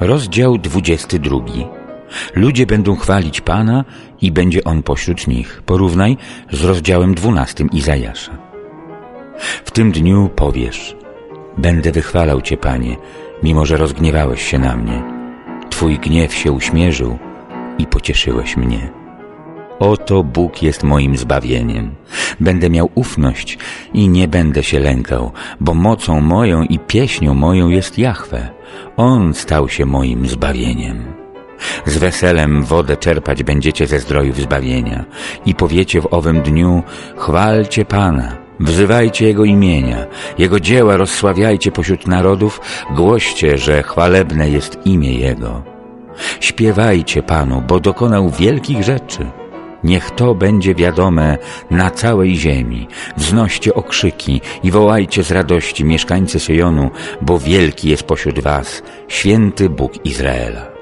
Rozdział 22. Ludzie będą chwalić Pana i będzie On pośród nich. Porównaj z rozdziałem 12 Izajasza. W tym dniu powiesz, będę wychwalał Cię, Panie, mimo że rozgniewałeś się na mnie. Twój gniew się uśmierzył i pocieszyłeś mnie. Oto Bóg jest moim zbawieniem. Będę miał ufność i nie będę się lękał, bo mocą moją i pieśnią moją jest Jahwe. On stał się moim zbawieniem. Z weselem wodę czerpać będziecie ze zdrojów zbawienia i powiecie w owym dniu chwalcie Pana, wzywajcie Jego imienia, Jego dzieła rozsławiajcie pośród narodów, głoście, że chwalebne jest imię Jego. Śpiewajcie Panu, bo dokonał wielkich rzeczy. Niech to będzie wiadome na całej ziemi. Wznoście okrzyki i wołajcie z radości mieszkańcy Syjonu, bo wielki jest pośród was, święty Bóg Izraela.